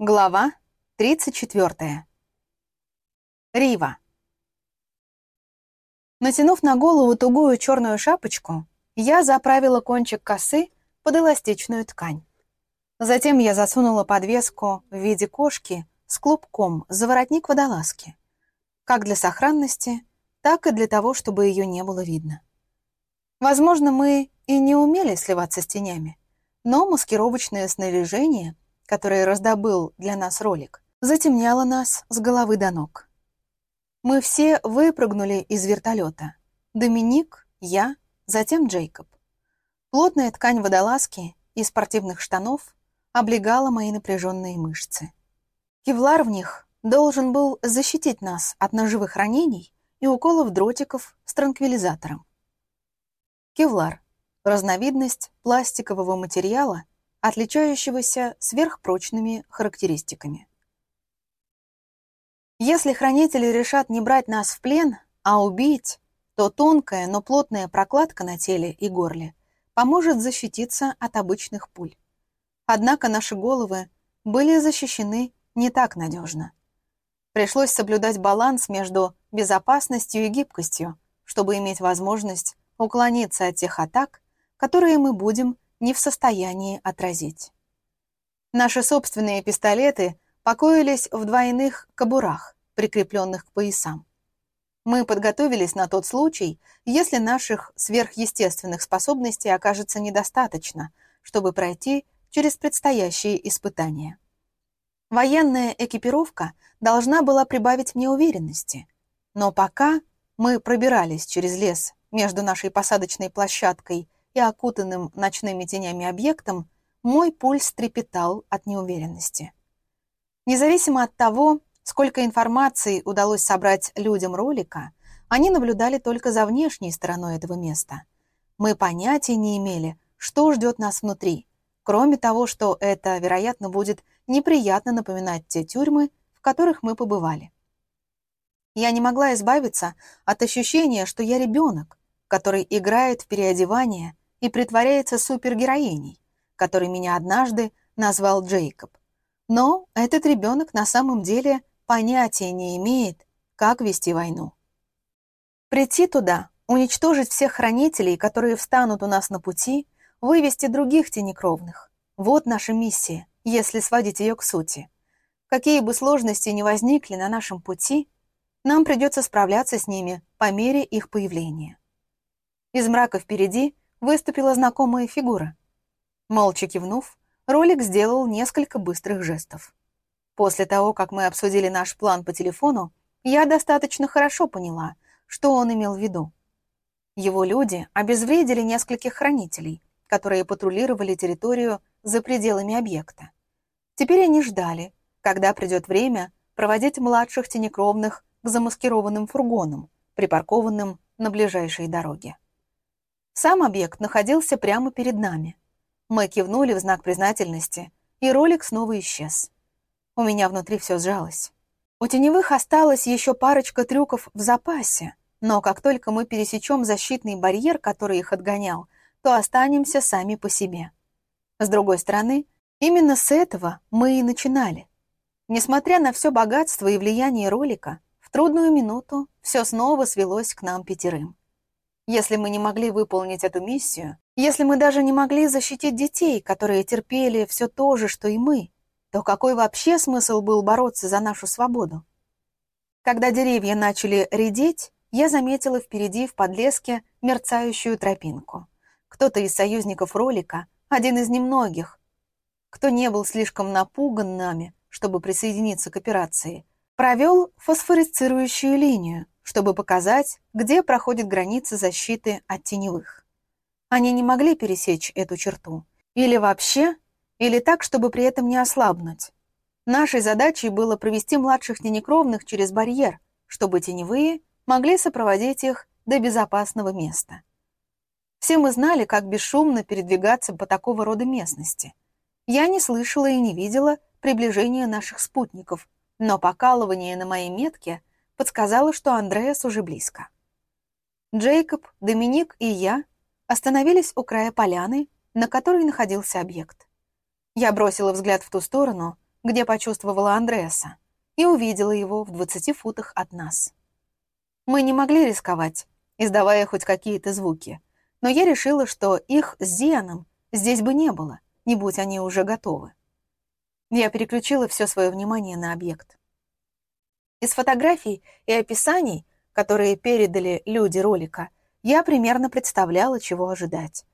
Глава 34. Рива. Натянув на голову тугую черную шапочку, я заправила кончик косы под эластичную ткань. Затем я засунула подвеску в виде кошки с клубком за воротник водолазки, как для сохранности, так и для того, чтобы ее не было видно. Возможно, мы и не умели сливаться с тенями, но маскировочное снаряжение — которое раздобыл для нас ролик, затемняло нас с головы до ног. Мы все выпрыгнули из вертолета. Доминик, я, затем Джейкоб. Плотная ткань водолазки и спортивных штанов облегала мои напряженные мышцы. Кевлар в них должен был защитить нас от ножевых ранений и уколов дротиков с транквилизатором. Кевлар — разновидность пластикового материала, отличающегося сверхпрочными характеристиками. Если хранители решат не брать нас в плен, а убить, то тонкая, но плотная прокладка на теле и горле поможет защититься от обычных пуль. Однако наши головы были защищены не так надежно. Пришлось соблюдать баланс между безопасностью и гибкостью, чтобы иметь возможность уклониться от тех атак, которые мы будем не в состоянии отразить. Наши собственные пистолеты покоились в двойных кобурах, прикрепленных к поясам. Мы подготовились на тот случай, если наших сверхъестественных способностей окажется недостаточно, чтобы пройти через предстоящие испытания. Военная экипировка должна была прибавить мне уверенности, но пока мы пробирались через лес между нашей посадочной площадкой и окутанным ночными тенями объектом, мой пульс трепетал от неуверенности. Независимо от того, сколько информации удалось собрать людям ролика, они наблюдали только за внешней стороной этого места. Мы понятия не имели, что ждет нас внутри, кроме того, что это, вероятно, будет неприятно напоминать те тюрьмы, в которых мы побывали. Я не могла избавиться от ощущения, что я ребенок, который играет в переодевание и притворяется супергероиней, который меня однажды назвал Джейкоб. Но этот ребенок на самом деле понятия не имеет, как вести войну. Прийти туда, уничтожить всех хранителей, которые встанут у нас на пути, вывести других тенекровных. Вот наша миссия, если сводить ее к сути. Какие бы сложности ни возникли на нашем пути, нам придется справляться с ними по мере их появления. Из мрака впереди выступила знакомая фигура. Молча кивнув, ролик сделал несколько быстрых жестов. После того, как мы обсудили наш план по телефону, я достаточно хорошо поняла, что он имел в виду. Его люди обезвредили нескольких хранителей, которые патрулировали территорию за пределами объекта. Теперь они ждали, когда придет время проводить младших тенекровных к замаскированным фургонам, припаркованным на ближайшей дороге. Сам объект находился прямо перед нами. Мы кивнули в знак признательности, и ролик снова исчез. У меня внутри все сжалось. У теневых осталось еще парочка трюков в запасе, но как только мы пересечем защитный барьер, который их отгонял, то останемся сами по себе. С другой стороны, именно с этого мы и начинали. Несмотря на все богатство и влияние ролика, в трудную минуту все снова свелось к нам пятерым. Если мы не могли выполнить эту миссию, если мы даже не могли защитить детей, которые терпели все то же, что и мы, то какой вообще смысл был бороться за нашу свободу? Когда деревья начали редеть, я заметила впереди в подлеске мерцающую тропинку. Кто-то из союзников ролика, один из немногих, кто не был слишком напуган нами, чтобы присоединиться к операции, провел фосфорицирующую линию, чтобы показать, где проходит граница защиты от теневых. Они не могли пересечь эту черту. Или вообще, или так, чтобы при этом не ослабнуть. Нашей задачей было провести младших тенекровных через барьер, чтобы теневые могли сопроводить их до безопасного места. Все мы знали, как бесшумно передвигаться по такого рода местности. Я не слышала и не видела приближения наших спутников, но покалывание на моей метке — подсказала, что Андреас уже близко. Джейкоб, Доминик и я остановились у края поляны, на которой находился объект. Я бросила взгляд в ту сторону, где почувствовала Андреаса, и увидела его в 20 футах от нас. Мы не могли рисковать, издавая хоть какие-то звуки, но я решила, что их с Зианом здесь бы не было, не будь они уже готовы. Я переключила все свое внимание на объект. Из фотографий и описаний, которые передали люди ролика, я примерно представляла, чего ожидать.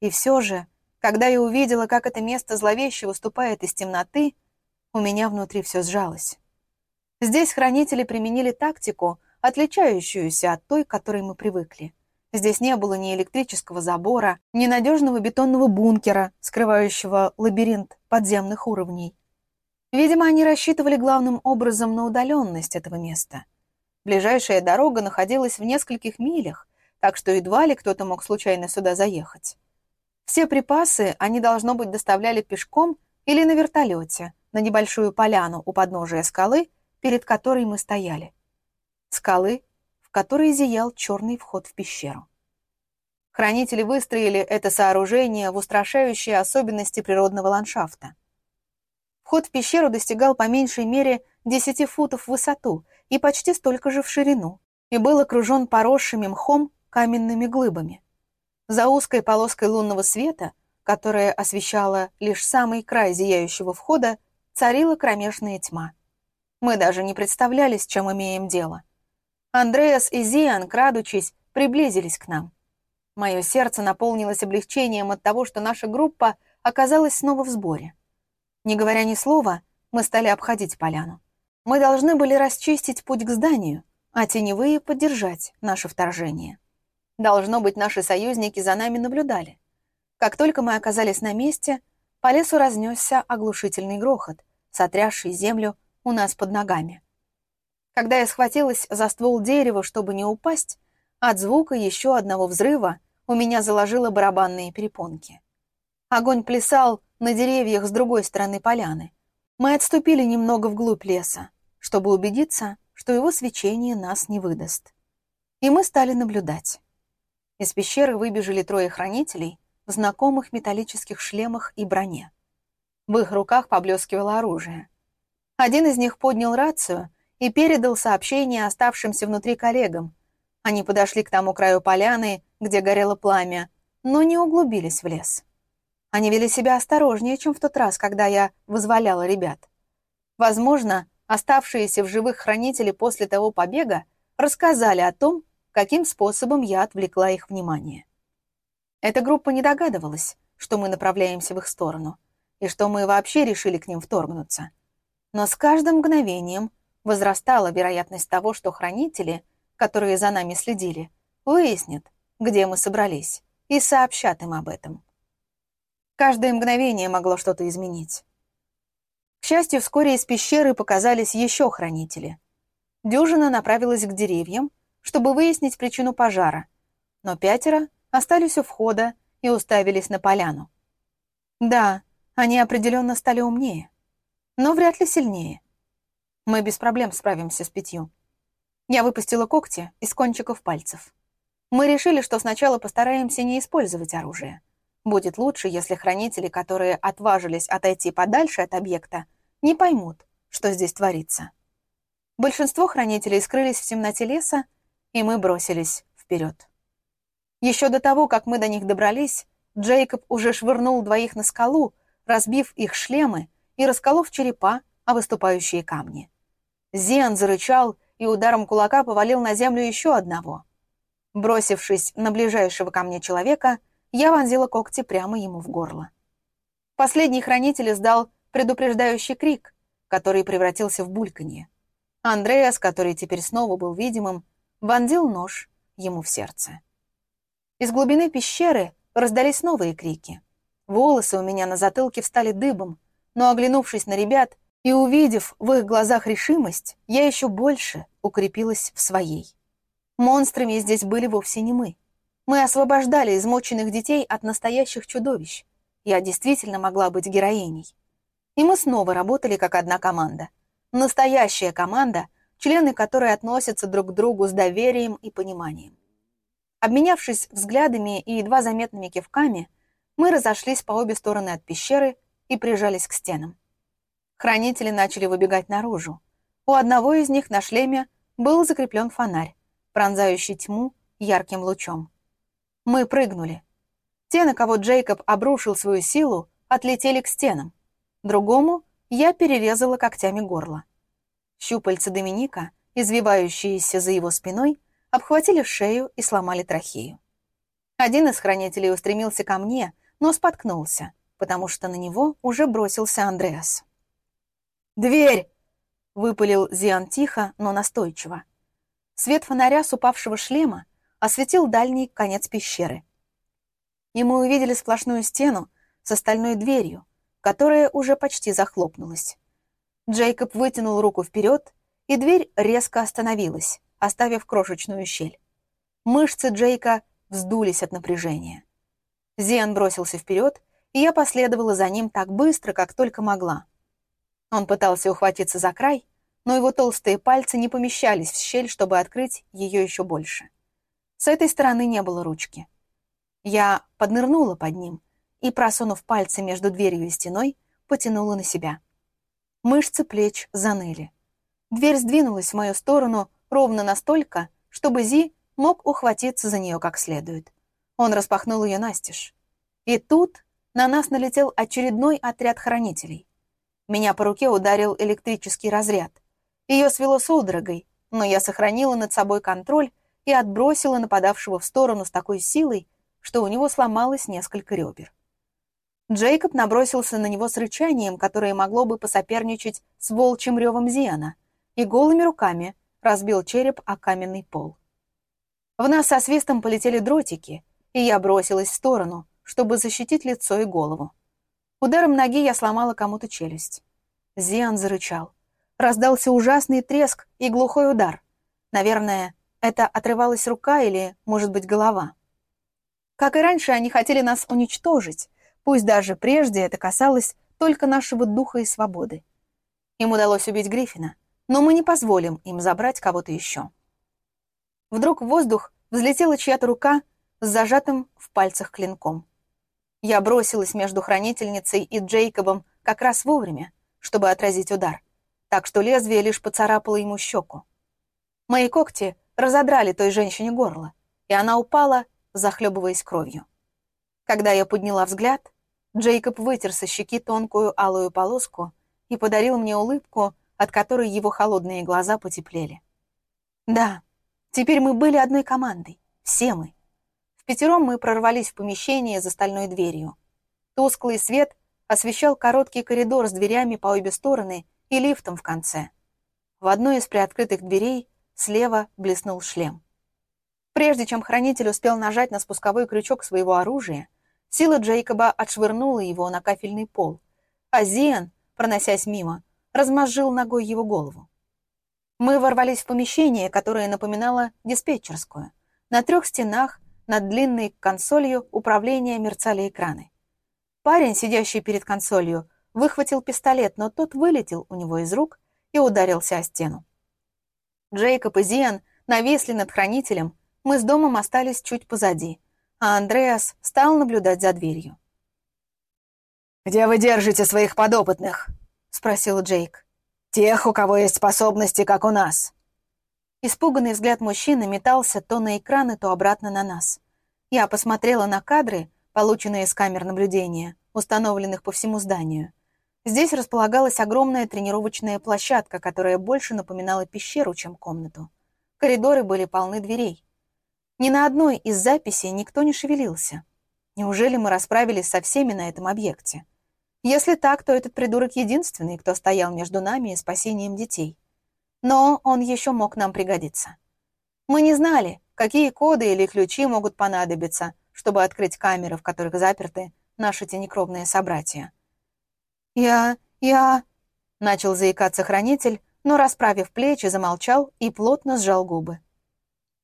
И все же, когда я увидела, как это место зловеще выступает из темноты, у меня внутри все сжалось. Здесь хранители применили тактику, отличающуюся от той, к которой мы привыкли. Здесь не было ни электрического забора, ни надежного бетонного бункера, скрывающего лабиринт подземных уровней. Видимо, они рассчитывали главным образом на удаленность этого места. Ближайшая дорога находилась в нескольких милях, так что едва ли кто-то мог случайно сюда заехать. Все припасы они, должно быть, доставляли пешком или на вертолете на небольшую поляну у подножия скалы, перед которой мы стояли. Скалы, в которой зиял черный вход в пещеру. Хранители выстроили это сооружение в устрашающие особенности природного ландшафта. Вход в пещеру достигал по меньшей мере 10 футов в высоту и почти столько же в ширину, и был окружен поросшими мхом каменными глыбами. За узкой полоской лунного света, которая освещала лишь самый край зияющего входа, царила кромешная тьма. Мы даже не представляли, с чем имеем дело. Андреас и Зиан, крадучись, приблизились к нам. Мое сердце наполнилось облегчением от того, что наша группа оказалась снова в сборе. Не говоря ни слова, мы стали обходить поляну. Мы должны были расчистить путь к зданию, а теневые поддержать наше вторжение. Должно быть, наши союзники за нами наблюдали. Как только мы оказались на месте, по лесу разнесся оглушительный грохот, сотрясший землю у нас под ногами. Когда я схватилась за ствол дерева, чтобы не упасть, от звука еще одного взрыва у меня заложило барабанные перепонки. Огонь плясал на деревьях с другой стороны поляны. Мы отступили немного вглубь леса, чтобы убедиться, что его свечение нас не выдаст. И мы стали наблюдать. Из пещеры выбежали трое хранителей в знакомых металлических шлемах и броне. В их руках поблескивало оружие. Один из них поднял рацию и передал сообщение оставшимся внутри коллегам. Они подошли к тому краю поляны, где горело пламя, но не углубились в лес. Они вели себя осторожнее, чем в тот раз, когда я вызволяла ребят. Возможно, оставшиеся в живых хранители после того побега рассказали о том, каким способом я отвлекла их внимание. Эта группа не догадывалась, что мы направляемся в их сторону, и что мы вообще решили к ним вторгнуться. Но с каждым мгновением возрастала вероятность того, что хранители, которые за нами следили, выяснят, где мы собрались, и сообщат им об этом. Каждое мгновение могло что-то изменить. К счастью, вскоре из пещеры показались еще хранители. Дюжина направилась к деревьям, чтобы выяснить причину пожара, но пятеро остались у входа и уставились на поляну. Да, они определенно стали умнее, но вряд ли сильнее. Мы без проблем справимся с пятью. Я выпустила когти из кончиков пальцев. Мы решили, что сначала постараемся не использовать оружие. Будет лучше, если хранители, которые отважились отойти подальше от объекта, не поймут, что здесь творится. Большинство хранителей скрылись в темноте леса и мы бросились вперед. Еще до того, как мы до них добрались, Джейкоб уже швырнул двоих на скалу, разбив их шлемы и расколов черепа о выступающие камни. Зиан зарычал и ударом кулака повалил на землю еще одного. Бросившись на ближайшего ко мне человека, я вонзила когти прямо ему в горло. Последний хранитель издал предупреждающий крик, который превратился в бульканье. Андреас, который теперь снова был видимым, вонзил нож ему в сердце. Из глубины пещеры раздались новые крики. Волосы у меня на затылке встали дыбом, но, оглянувшись на ребят и увидев в их глазах решимость, я еще больше укрепилась в своей. Монстрами здесь были вовсе не мы. Мы освобождали измоченных детей от настоящих чудовищ. Я действительно могла быть героиней. И мы снова работали как одна команда. Настоящая команда — члены которой относятся друг к другу с доверием и пониманием. Обменявшись взглядами и едва заметными кивками, мы разошлись по обе стороны от пещеры и прижались к стенам. Хранители начали выбегать наружу. У одного из них на шлеме был закреплен фонарь, пронзающий тьму ярким лучом. Мы прыгнули. Те, на кого Джейкоб обрушил свою силу, отлетели к стенам. Другому я перерезала когтями горло. Щупальца Доминика, извивающиеся за его спиной, обхватили шею и сломали трахею. Один из хранителей устремился ко мне, но споткнулся, потому что на него уже бросился Андреас. «Дверь!» — выпалил Зиан тихо, но настойчиво. Свет фонаря с упавшего шлема осветил дальний конец пещеры. И мы увидели сплошную стену с остальной дверью, которая уже почти захлопнулась. Джейкоб вытянул руку вперед, и дверь резко остановилась, оставив крошечную щель. Мышцы Джейка вздулись от напряжения. Зиан бросился вперед, и я последовала за ним так быстро, как только могла. Он пытался ухватиться за край, но его толстые пальцы не помещались в щель, чтобы открыть ее еще больше. С этой стороны не было ручки. Я поднырнула под ним и, просунув пальцы между дверью и стеной, потянула на себя. Мышцы плеч заныли. Дверь сдвинулась в мою сторону ровно настолько, чтобы Зи мог ухватиться за нее как следует. Он распахнул ее настежь. И тут на нас налетел очередной отряд хранителей. Меня по руке ударил электрический разряд. Ее свело судорогой, но я сохранила над собой контроль и отбросила нападавшего в сторону с такой силой, что у него сломалось несколько ребер. Джейкоб набросился на него с рычанием, которое могло бы посоперничать с волчьим ревом Зиана, и голыми руками разбил череп о каменный пол. В нас со свистом полетели дротики, и я бросилась в сторону, чтобы защитить лицо и голову. Ударом ноги я сломала кому-то челюсть. Зиан зарычал. Раздался ужасный треск и глухой удар. Наверное, это отрывалась рука или, может быть, голова. Как и раньше, они хотели нас уничтожить, пусть даже прежде это касалось только нашего духа и свободы. Им удалось убить Гриффина, но мы не позволим им забрать кого-то еще. Вдруг в воздух взлетела чья-то рука с зажатым в пальцах клинком. Я бросилась между хранительницей и Джейкобом как раз вовремя, чтобы отразить удар так что лезвие лишь поцарапало ему щеку. Мои когти разодрали той женщине горло, и она упала, захлебываясь кровью. Когда я подняла взгляд, Джейкоб вытер со щеки тонкую алую полоску и подарил мне улыбку, от которой его холодные глаза потеплели. Да, теперь мы были одной командой, все мы. В пятером мы прорвались в помещение за стальной дверью. Тусклый свет освещал короткий коридор с дверями по обе стороны и лифтом в конце. В одной из приоткрытых дверей слева блеснул шлем. Прежде чем хранитель успел нажать на спусковой крючок своего оружия, сила Джейкоба отшвырнула его на кафельный пол, а Зиан, проносясь мимо, размозжил ногой его голову. Мы ворвались в помещение, которое напоминало диспетчерскую. На трех стенах над длинной консолью управления мерцали экраны. Парень, сидящий перед консолью, выхватил пистолет, но тот вылетел у него из рук и ударился о стену. Джейкоб и Зиан нависли над хранителем, мы с домом остались чуть позади, а Андреас стал наблюдать за дверью. «Где вы держите своих подопытных?» — спросил Джейк. «Тех, у кого есть способности, как у нас». Испуганный взгляд мужчины метался то на экраны, то обратно на нас. Я посмотрела на кадры, полученные с камер наблюдения, установленных по всему зданию. Здесь располагалась огромная тренировочная площадка, которая больше напоминала пещеру, чем комнату. Коридоры были полны дверей. Ни на одной из записей никто не шевелился. Неужели мы расправились со всеми на этом объекте? Если так, то этот придурок единственный, кто стоял между нами и спасением детей. Но он еще мог нам пригодиться. Мы не знали, какие коды или ключи могут понадобиться, чтобы открыть камеры, в которых заперты наши тенекровные собратья. «Я... я...» — начал заикаться хранитель, но, расправив плечи, замолчал и плотно сжал губы.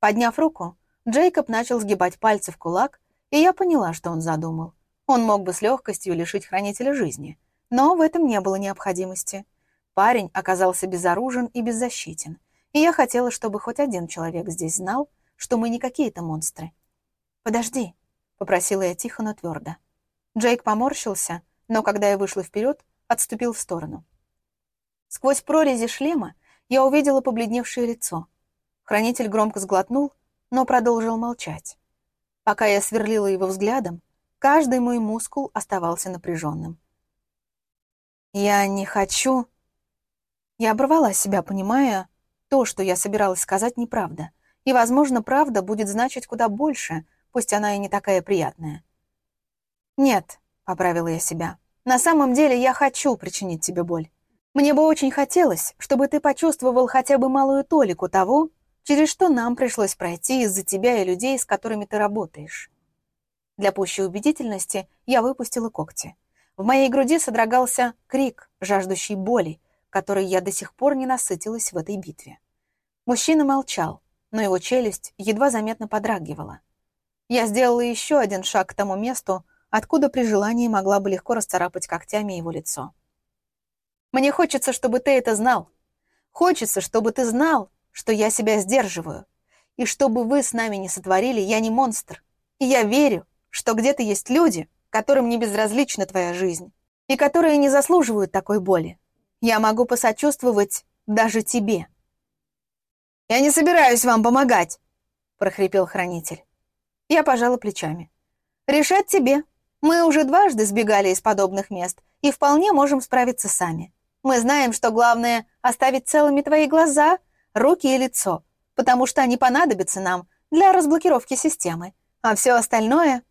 Подняв руку, Джейкоб начал сгибать пальцы в кулак, и я поняла, что он задумал. Он мог бы с легкостью лишить хранителя жизни, но в этом не было необходимости. Парень оказался безоружен и беззащитен, и я хотела, чтобы хоть один человек здесь знал, что мы не какие-то монстры. «Подожди», — попросила я тихо, но твердо. Джейк поморщился, но когда я вышла вперед, отступил в сторону. Сквозь прорези шлема я увидела побледневшее лицо. Хранитель громко сглотнул, но продолжил молчать. Пока я сверлила его взглядом, каждый мой мускул оставался напряженным. «Я не хочу...» Я оборвала себя, понимая, то, что я собиралась сказать, неправда. И, возможно, правда будет значить куда больше, пусть она и не такая приятная. «Нет», — поправила я себя, — «на самом деле я хочу причинить тебе боль. Мне бы очень хотелось, чтобы ты почувствовал хотя бы малую толику того, через что нам пришлось пройти из-за тебя и людей, с которыми ты работаешь». Для пущей убедительности я выпустила когти. В моей груди содрогался крик, жаждущий боли, которой я до сих пор не насытилась в этой битве. Мужчина молчал, но его челюсть едва заметно подрагивала. Я сделала еще один шаг к тому месту, откуда при желании могла бы легко расцарапать когтями его лицо. «Мне хочется, чтобы ты это знал. Хочется, чтобы ты знал, что я себя сдерживаю. И чтобы вы с нами не сотворили, я не монстр. И я верю, что где-то есть люди, которым не безразлична твоя жизнь, и которые не заслуживают такой боли. Я могу посочувствовать даже тебе». «Я не собираюсь вам помогать», — прохрипел хранитель. Я пожала плечами. «Решать тебе. Мы уже дважды сбегали из подобных мест и вполне можем справиться сами. Мы знаем, что главное — оставить целыми твои глаза, руки и лицо, потому что они понадобятся нам для разблокировки системы, а все остальное...»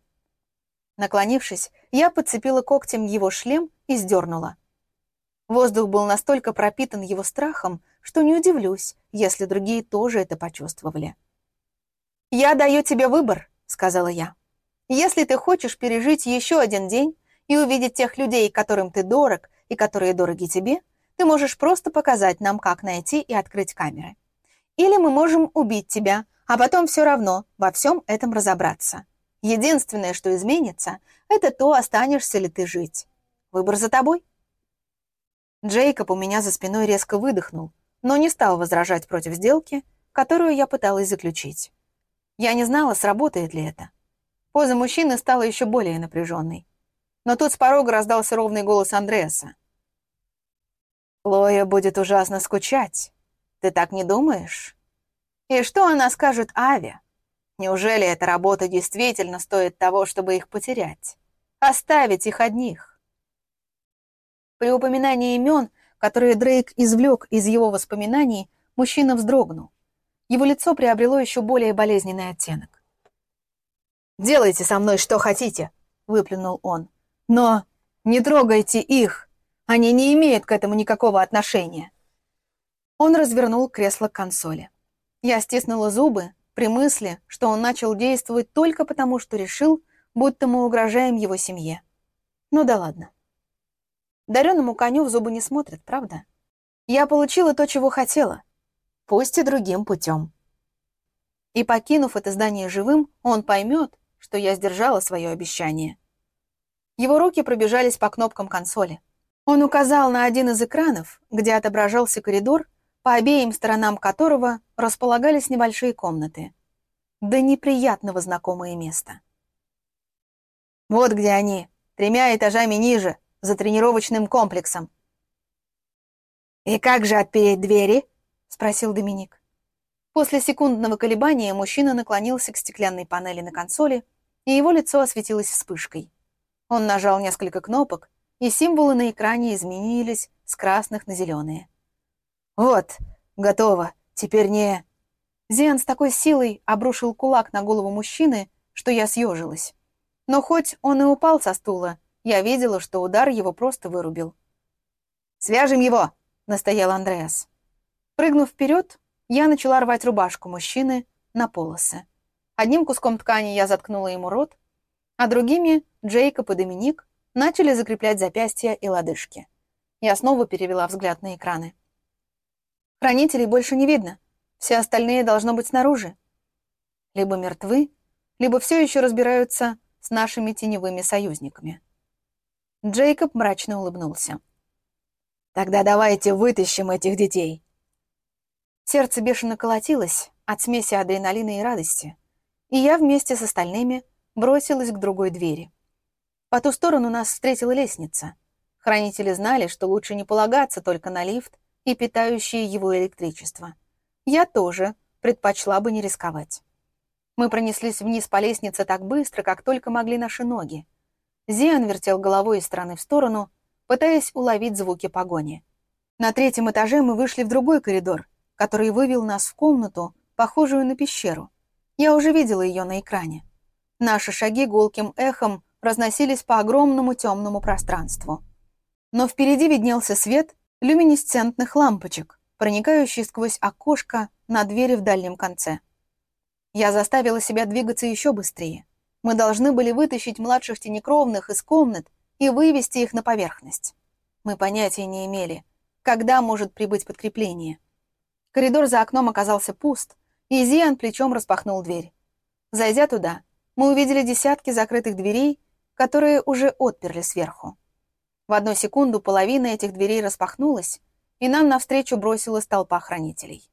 Наклонившись, я подцепила когтем его шлем и сдернула. Воздух был настолько пропитан его страхом, что не удивлюсь, если другие тоже это почувствовали. «Я даю тебе выбор», — сказала я. «Если ты хочешь пережить еще один день и увидеть тех людей, которым ты дорог и которые дороги тебе, ты можешь просто показать нам, как найти и открыть камеры. Или мы можем убить тебя, а потом все равно во всем этом разобраться. Единственное, что изменится, это то, останешься ли ты жить. Выбор за тобой». Джейкоб у меня за спиной резко выдохнул, но не стал возражать против сделки, которую я пыталась заключить. Я не знала, сработает ли это. Поза мужчины стала еще более напряженной. Но тут с порога раздался ровный голос Андреаса. «Лоя будет ужасно скучать. Ты так не думаешь? И что она скажет Аве? Неужели эта работа действительно стоит того, чтобы их потерять? Оставить их одних?» При упоминании имен, которые Дрейк извлек из его воспоминаний, мужчина вздрогнул. Его лицо приобрело еще более болезненный оттенок. «Делайте со мной что хотите», — выплюнул он. «Но не трогайте их. Они не имеют к этому никакого отношения». Он развернул кресло к консоли. Я стиснула зубы при мысли, что он начал действовать только потому, что решил, будто мы угрожаем его семье. Ну да ладно. Дареному коню в зубы не смотрят, правда? Я получила то, чего хотела, пусть и другим путем. И покинув это здание живым, он поймет, что я сдержала свое обещание. Его руки пробежались по кнопкам консоли. Он указал на один из экранов, где отображался коридор, по обеим сторонам которого располагались небольшие комнаты. До неприятного знакомое место. «Вот где они, тремя этажами ниже», за тренировочным комплексом. «И как же отпереть двери?» — спросил Доминик. После секундного колебания мужчина наклонился к стеклянной панели на консоли, и его лицо осветилось вспышкой. Он нажал несколько кнопок, и символы на экране изменились с красных на зеленые. «Вот, готово. Теперь не...» Зиан с такой силой обрушил кулак на голову мужчины, что я съежилась. Но хоть он и упал со стула, я видела, что удар его просто вырубил. «Свяжем его!» — настоял Андреас. Прыгнув вперед, я начала рвать рубашку мужчины на полосы. Одним куском ткани я заткнула ему рот, а другими Джейкоб и Доминик начали закреплять запястья и лодыжки. Я снова перевела взгляд на экраны. Хранителей больше не видно. Все остальные должно быть снаружи. Либо мертвы, либо все еще разбираются с нашими теневыми союзниками. Джейкоб мрачно улыбнулся. «Тогда давайте вытащим этих детей». Сердце бешено колотилось от смеси адреналина и радости, и я вместе с остальными бросилась к другой двери. По ту сторону нас встретила лестница. Хранители знали, что лучше не полагаться только на лифт и питающие его электричество. Я тоже предпочла бы не рисковать. Мы пронеслись вниз по лестнице так быстро, как только могли наши ноги. Зиан вертел головой из стороны в сторону, пытаясь уловить звуки погони. На третьем этаже мы вышли в другой коридор, который вывел нас в комнату, похожую на пещеру. Я уже видела ее на экране. Наши шаги гулким эхом разносились по огромному темному пространству. Но впереди виднелся свет люминесцентных лампочек, проникающий сквозь окошко на двери в дальнем конце. Я заставила себя двигаться еще быстрее. Мы должны были вытащить младших тенекровных из комнат и вывести их на поверхность. Мы понятия не имели, когда может прибыть подкрепление. Коридор за окном оказался пуст, и Зиан плечом распахнул дверь. Зайдя туда, мы увидели десятки закрытых дверей, которые уже отперли сверху. В одну секунду половина этих дверей распахнулась, и нам навстречу бросилась толпа хранителей.